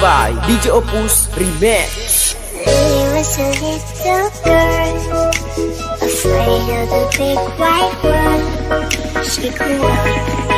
by DJ Opus Remix. Was a little girl, afraid of the big white world. She grew up.